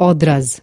odras